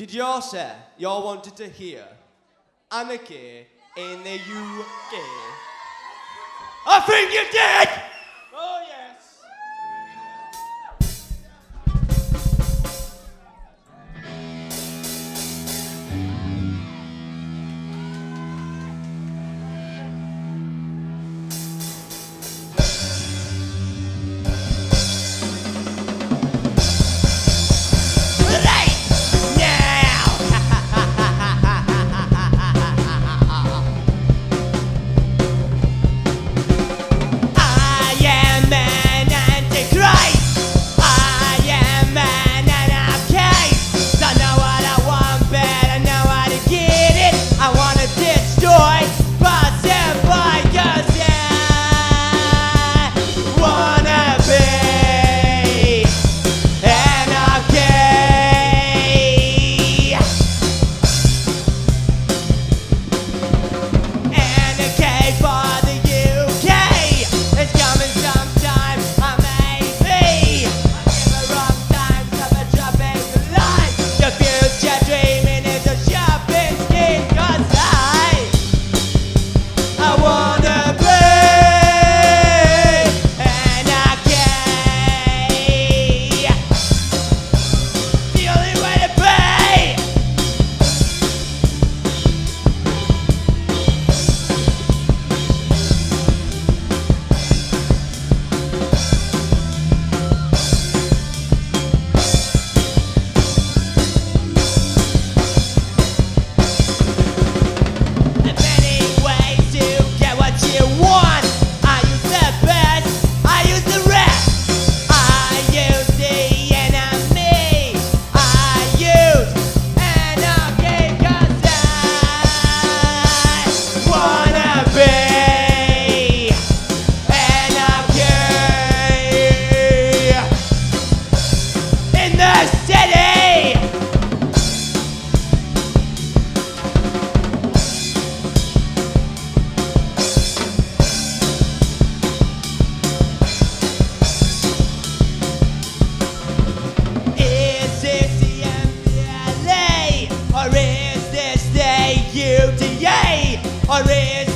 Did y'all say y'all wanted to hear anarchy in the UK? I think you did! or raise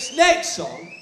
this next song